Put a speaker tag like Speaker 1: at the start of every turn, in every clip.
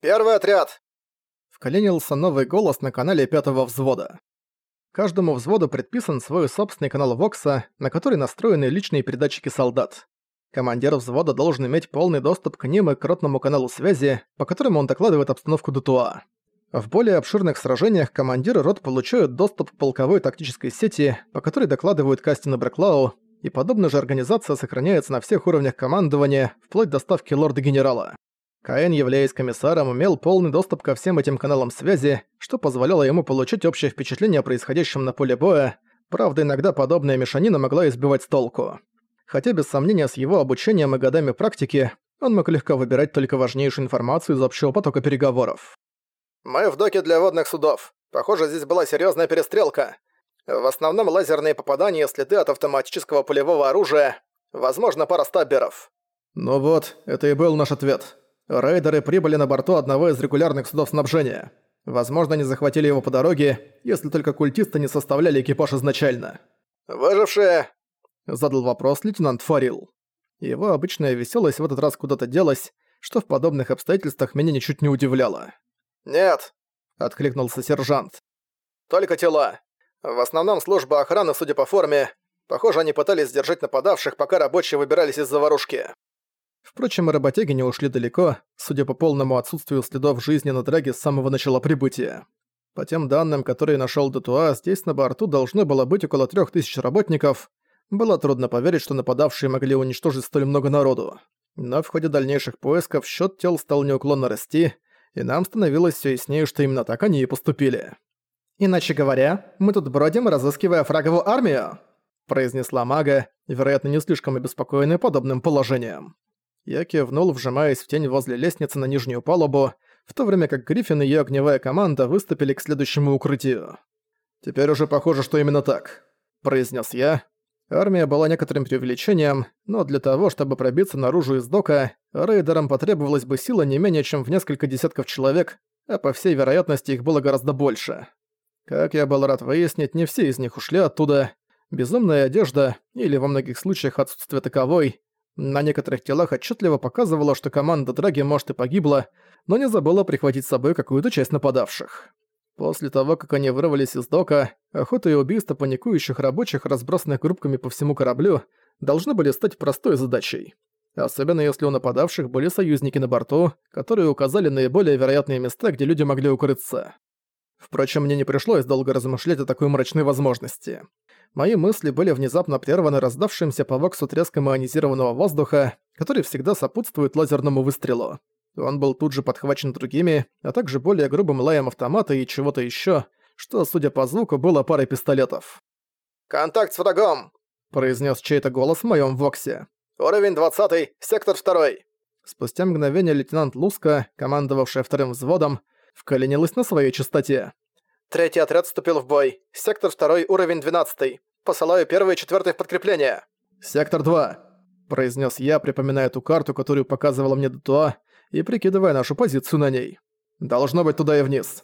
Speaker 1: «Первый отряд!»
Speaker 2: Вклинился новый голос на канале пятого взвода. Каждому взводу предписан свой собственный канал Вокса, на который настроены личные передатчики солдат. Командир взвода должен иметь полный доступ к ним и к ротному каналу связи, по которому он докладывает обстановку ДТУА. В более обширных сражениях командиры рот получают доступ к полковой тактической сети, по которой докладывают Кастин и Брэклау, и подобная же организация сохраняется на всех уровнях командования, вплоть до ставки лорда-генерала. Каэн, являясь комиссаром, имел полный доступ ко всем этим каналам связи, что позволяло ему получить общее впечатление о происходящем на поле боя, правда, иногда подобная мешанина могла избивать с толку. Хотя без сомнения с его обучением и годами практики, он мог легко выбирать только важнейшую информацию из общего потока переговоров.
Speaker 1: «Мы в доке для водных судов. Похоже, здесь была серьезная перестрелка. В основном лазерные попадания, следы от автоматического пулевого оружия, возможно, пара стабберов».
Speaker 2: «Ну вот, это и был наш ответ. Рейдеры прибыли на борту одного из регулярных судов снабжения. Возможно, они захватили его по дороге, если только культисты не составляли экипаж изначально.
Speaker 1: «Выжившие?»
Speaker 2: – задал вопрос лейтенант Фарил. Его обычная веселость в этот раз куда-то делась, что в подобных обстоятельствах меня ничуть не удивляло.
Speaker 1: «Нет», –
Speaker 2: откликнулся сержант.
Speaker 1: «Только тела. В основном служба охраны, судя по форме. Похоже, они пытались сдержать нападавших, пока рабочие выбирались из заварушки».
Speaker 2: Впрочем, работяги не ушли далеко, судя по полному отсутствию следов жизни на драге с самого начала прибытия. По тем данным, которые нашел Детуа, здесь на борту должно было быть около трех тысяч работников. Было трудно поверить, что нападавшие могли уничтожить столь много народу. Но в ходе дальнейших поисков счет тел стал неуклонно расти, и нам становилось все яснее, что именно так они и поступили. «Иначе говоря, мы тут бродим, разыскивая фраговую армию», произнесла мага, вероятно, не слишком обеспокоенная подобным положением. Я кивнул, вжимаясь в тень возле лестницы на нижнюю палубу, в то время как Гриффин и её огневая команда выступили к следующему укрытию. «Теперь уже похоже, что именно так», — произнес я. Армия была некоторым преувеличением, но для того, чтобы пробиться наружу из дока, рейдерам потребовалась бы сила не менее чем в несколько десятков человек, а по всей вероятности их было гораздо больше. Как я был рад выяснить, не все из них ушли оттуда. Безумная одежда, или во многих случаях отсутствие таковой, на некоторых телах отчетливо показывало, что команда Драги может и погибла, но не забыла прихватить с собой какую-то часть нападавших. После того, как они вырвались из дока, охота и убийство паникующих рабочих, разбросанных группками по всему кораблю, должны были стать простой задачей. Особенно если у нападавших были союзники на борту, которые указали наиболее вероятные места, где люди могли укрыться. Впрочем, мне не пришлось долго размышлять о такой мрачной возможности. Мои мысли были внезапно прерваны раздавшимся по воксу треском ионизированного воздуха, который всегда сопутствует лазерному выстрелу. Он был тут же подхвачен другими, а также более грубым лаем автомата и чего-то еще, что, судя по звуку, было парой пистолетов.
Speaker 1: «Контакт с врагом!» – произнес чей-то голос в моем воксе. «Уровень 20, сектор 2
Speaker 2: Спустя мгновение лейтенант Луска, командовавшая вторым взводом, вколенилась на своей частоте.
Speaker 1: Третий отряд вступил в бой. Сектор 2, уровень 12. Посылаю первое и четвертое в подкрепление.
Speaker 2: Сектор 2, произнес я, припоминая ту карту, которую показывала мне Датуа, и прикидывая нашу позицию на ней. Должно быть туда и вниз.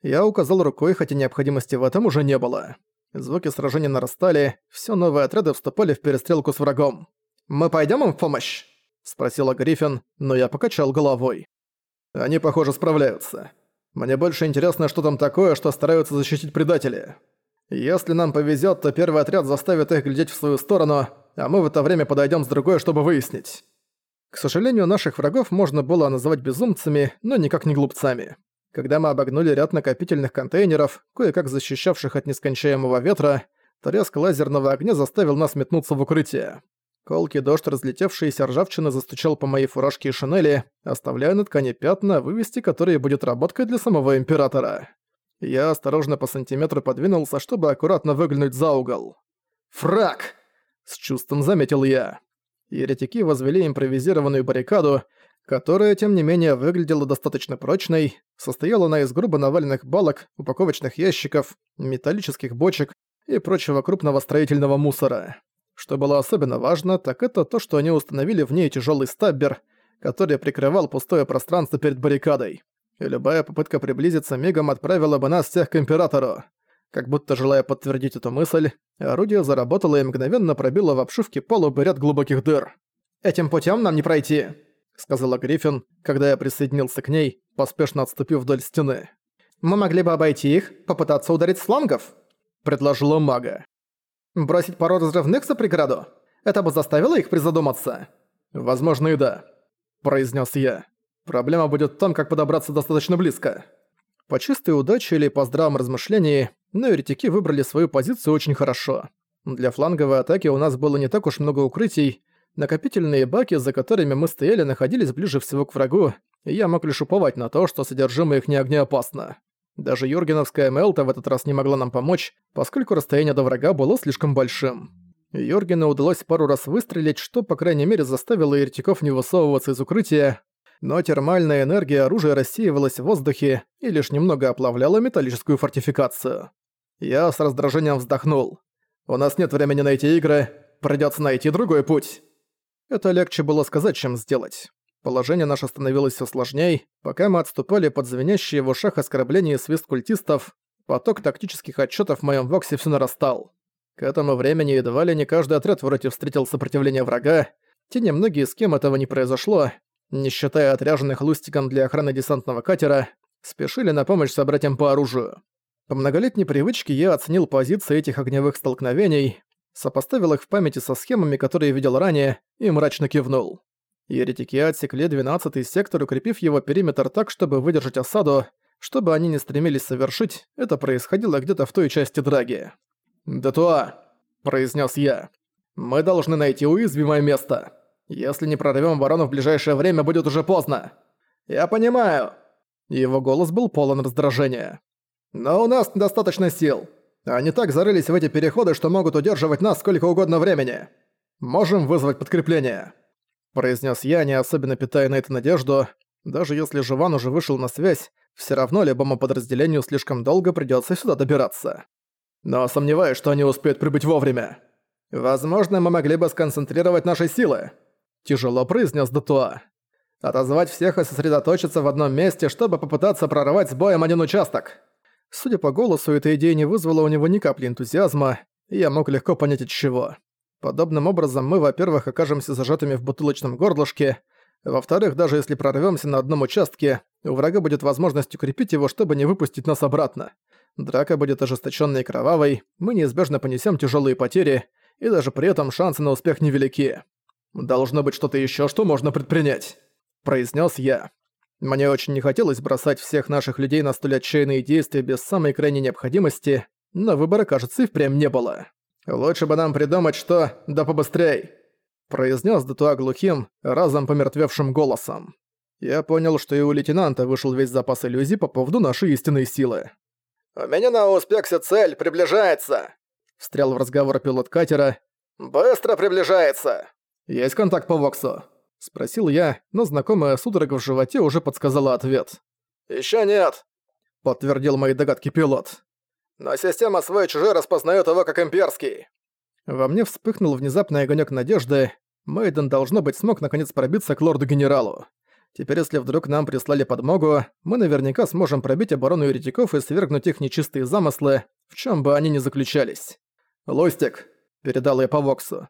Speaker 2: Я указал рукой, хотя необходимости в этом уже не было. Звуки сражения нарастали, все новые отряды вступали в перестрелку с врагом. «Мы пойдем им в помощь?» – спросила Гриффин, но я покачал головой. «Они, похоже, справляются. Мне больше интересно, что там такое, что стараются защитить предатели. Если нам повезет, то первый отряд заставит их глядеть в свою сторону, а мы в это время подойдем с другой, чтобы выяснить. К сожалению, наших врагов можно было называть безумцами, но никак не глупцами. Когда мы обогнули ряд накопительных контейнеров, кое-как защищавших от нескончаемого ветра, треск лазерного огня заставил нас метнуться в укрытие. Колкий дождь, разлетевшийся ржавчины, застучал по моей фуражке и шинели, оставляя на ткани пятна, вывести которые будет работкой для самого Императора. Я осторожно по сантиметру подвинулся, чтобы аккуратно выглянуть за угол. «Фраг!» — с чувством заметил я. Еретики возвели импровизированную баррикаду, которая, тем не менее, выглядела достаточно прочной, состояла она из грубо наваленных балок, упаковочных ящиков, металлических бочек и прочего крупного строительного мусора. Что было особенно важно, так это то, что они установили в ней тяжелый стаббер, который прикрывал пустое пространство перед баррикадой. И любая попытка приблизиться мигом отправила бы нас всех к Императору. Как будто желая подтвердить эту мысль, орудие заработало и мгновенно пробило в обшивке палубы ряд глубоких дыр. «Этим путем нам не пройти», — сказала Гриффин, когда я присоединился к ней, поспешно отступив вдоль стены.
Speaker 1: «Мы могли бы обойти их, попытаться ударить с флангов», — предложила мага. «Бросить пару разрывных за преграду? Это бы заставило их призадуматься?»
Speaker 2: «Возможно и да», — произнес я. «Проблема будет в том, как подобраться достаточно близко». По чистой удаче или по здравом размышлении, но еретики выбрали свою позицию очень хорошо. Для фланговой атаки у нас было не так уж много укрытий, накопительные баки, за которыми мы стояли, находились ближе всего к врагу, и я мог лишь уповать на то, что содержимое их не огнеопасно. Даже Юргеновская Мелта в этот раз не могла нам помочь, поскольку расстояние до врага было слишком большим. Юргену удалось пару раз выстрелить, что, по крайней мере, заставило еретиков не высовываться из укрытия, но термальная энергия оружия рассеивалась в воздухе и лишь немного оплавляла металлическую фортификацию. Я с раздражением вздохнул. «У нас нет времени на эти игры, придётся найти другой путь». Это легче было сказать, чем сделать. Положение наше становилось всё сложней, пока мы отступали под звенящие в ушах оскорбления и свист культистов, поток тактических отчётов в моём воксе всё нарастал. К этому времени едва ли не каждый отряд вроде встретил сопротивление врага, те немногие, с кем этого не произошло, не считая отряженных лустиком для охраны десантного катера, спешили на помощь собратьям по оружию. По многолетней привычке я оценил позиции этих огневых столкновений, сопоставил их в памяти со схемами, которые видел ранее, и мрачно кивнул. Еретики отсекли 12-й сектор, укрепив его периметр так, чтобы выдержать осаду, чтобы они не стремились совершить, это происходило где-то в той части драги. «Датуа», — произнес я, — «мы должны найти уязвимое место». Если не прорвем ворону в ближайшее время, будет уже поздно. Я понимаю. Его голос был полон раздражения. Но у нас недостаточно сил. Они так зарылись в эти переходы, что могут удерживать нас сколько угодно времени. Можем вызвать подкрепление. Произнес я, не особенно питая на это надежду. Даже если Живан уже вышел на связь, все равно любому подразделению слишком долго придется сюда добираться. Но сомневаюсь, что они успеют прибыть вовремя. Возможно, мы могли бы сконцентрировать наши силы. Тяжело произнес Датуа. Отозвать всех и сосредоточиться в одном месте, чтобы попытаться прорвать с боем один участок. Судя по голосу, эта идея не вызвала у него ни капли энтузиазма, и я мог легко понять от чего. Подобным образом мы, во-первых, окажемся зажатыми в бутылочном горлышке, во-вторых, даже если прорвемся на одном участке, у врага будет возможность укрепить его, чтобы не выпустить нас обратно. Драка будет ожесточенной и кровавой, мы неизбежно понесем тяжелые потери, и даже при этом шансы на успех невелики. «Должно быть что-то еще, что можно предпринять», — произнес я. Мне очень не хотелось бросать всех наших людей на столь отчаянные действия без самой крайней необходимости, но выбора, кажется, и впрямь не было. «Лучше бы нам придумать что, да побыстрей», — произнес Датуа глухим, разом помертвевшим голосом. Я понял, что и у лейтенанта вышел весь запас иллюзий по поводу нашей истинной силы. «У меня на успехе цель приближается», — встрял в разговор пилот катера. «Быстро приближается!» «Есть контакт по Воксу?» — спросил я, но знакомая судорога в животе уже подсказала ответ. «Ещё нет», — подтвердил мои догадки пилот. «Но система свой-чужой распознает его как имперский». Во мне вспыхнул внезапный огонек надежды. Мейден, должно быть, смог наконец пробиться к лорду-генералу. Теперь, если вдруг нам прислали подмогу, мы наверняка сможем пробить оборону еретиков и свергнуть их нечистые замыслы, в чем бы они ни заключались. «Лустик», — передал я по Воксу,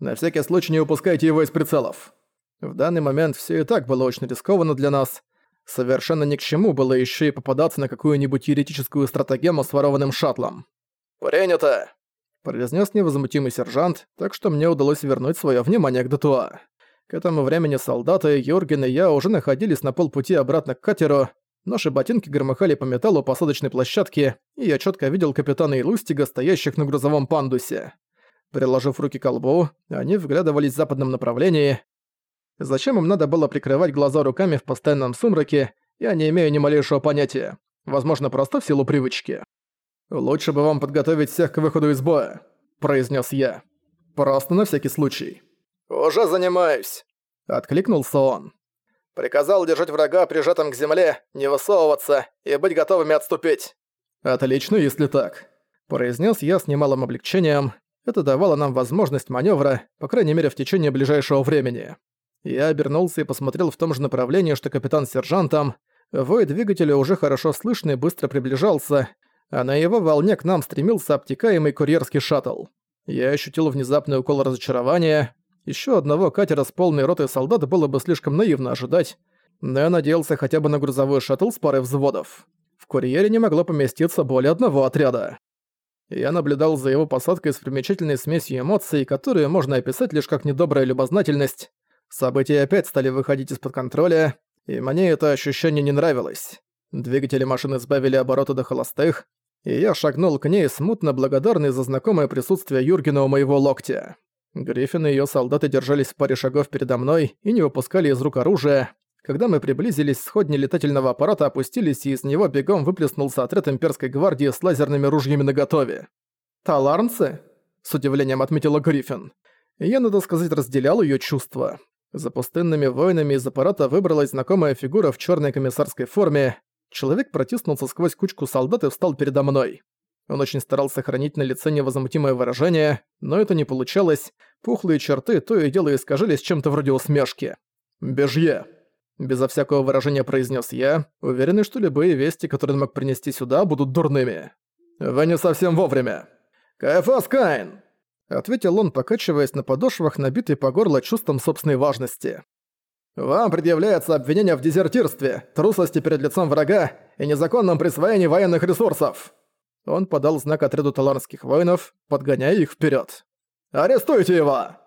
Speaker 2: на всякий случай не упускайте его из прицелов. В данный момент все и так было очень рискованно для нас. Совершенно ни к чему было еще и попадаться на какую-нибудь еретическую стратегему с ворованным шаттлом. «Принято!» – произнес невозмутимый сержант, так что мне удалось вернуть свое внимание к Датуа. К этому времени солдаты, Юрген и я уже находились на полпути обратно к катеру, Наши ботинки громыхали по металлу посадочной площадки, и я четко видел капитана и Лустига, стоящих на грузовом пандусе. Приложив руки к лбу, они вглядывались в западном направлении. Зачем им надо было прикрывать глаза руками в постоянном сумраке, я не имею ни малейшего понятия. Возможно, просто в силу привычки. «Лучше бы вам подготовить всех к выходу из боя», — произнес я. «Просто на всякий случай». «Уже занимаюсь», — откликнулся он. «Приказал держать врага прижатым к земле, не высовываться и быть готовыми отступить». «Отлично, если так», — произнес я с немалым облегчением, это давало нам возможность маневра, по крайней мере в течение ближайшего времени. Я обернулся и посмотрел в том же направлении, что капитан с сержантом. Вой двигателя уже хорошо слышно и быстро приближался, а на его волне к нам стремился обтекаемый курьерский шаттл. Я ощутил внезапный укол разочарования. Еще одного катера с полной ротой солдат было бы слишком наивно ожидать, но я надеялся хотя бы на грузовой шаттл с парой взводов. В курьере не могло поместиться более одного отряда. Я наблюдал за его посадкой с примечательной смесью эмоций, которые можно описать лишь как недобрая любознательность. События опять стали выходить из-под контроля, и мне это ощущение не нравилось. Двигатели машины сбавили обороты до холостых, и я шагнул к ней, смутно благодарный за знакомое присутствие Юргена у моего локтя. Гриффин и её солдаты держались в паре шагов передо мной и не выпускали из рук оружия. Когда мы приблизились, сходни летательного аппарата опустились, и из него бегом выплеснулся отряд имперской гвардии с лазерными ружьями наготове. «Таларнцы?» — с удивлением отметила Гриффин. Я, надо сказать, разделял её чувства. За пустынными воинами из аппарата выбралась знакомая фигура в чёрной комиссарской форме. Человек протиснулся сквозь кучку солдат и встал передо мной. Он очень старался сохранить на лице невозмутимое выражение, но это не получалось. Пухлые черты то и дело искажались чем-то вроде усмешки. «Бежье!» Безо всякого выражения произнес я, уверенный, что любые вести, которые он мог принести сюда, будут дурными. «Вы не совсем вовремя!» «КФАС Кайн!» Ответил он, покачиваясь на подошвах, набитый по горло чувством собственной важности. «Вам предъявляется обвинение в дезертирстве, трусости перед лицом врага и незаконном присвоении военных ресурсов!» Он подал знак отряду таларнских воинов, подгоняя их вперед. «Арестуйте его!»